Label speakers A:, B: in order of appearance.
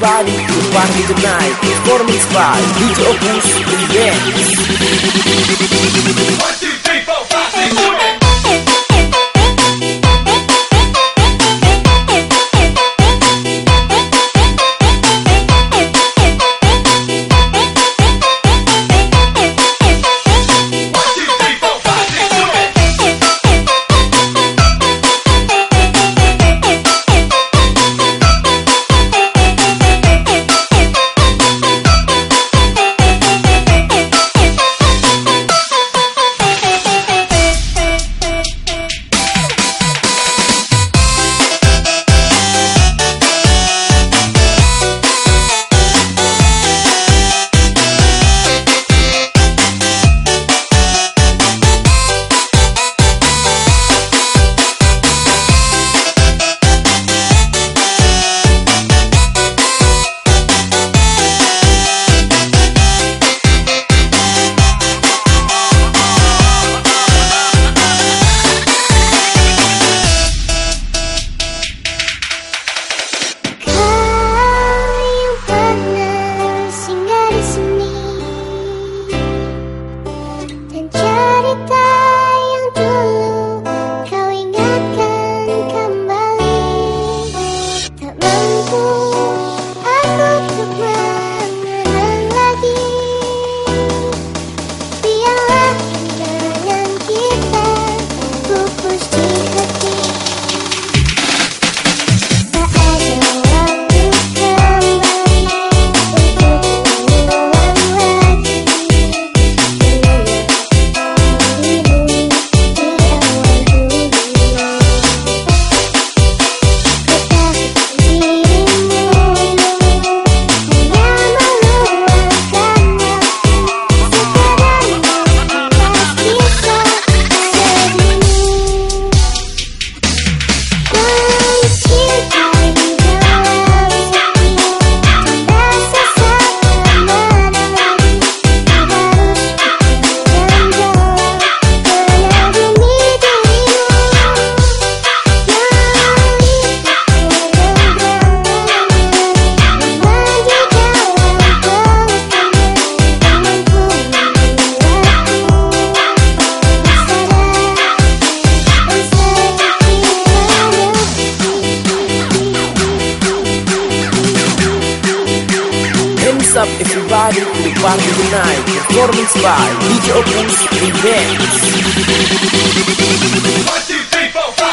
A: everybody to party tonight. Performance by DJ Opus
B: Events. One, two, three, four, five, six,
A: four. up everybody to the party tonight Performance by DJ Opus
C: Events 1, 2, 3, 4, 5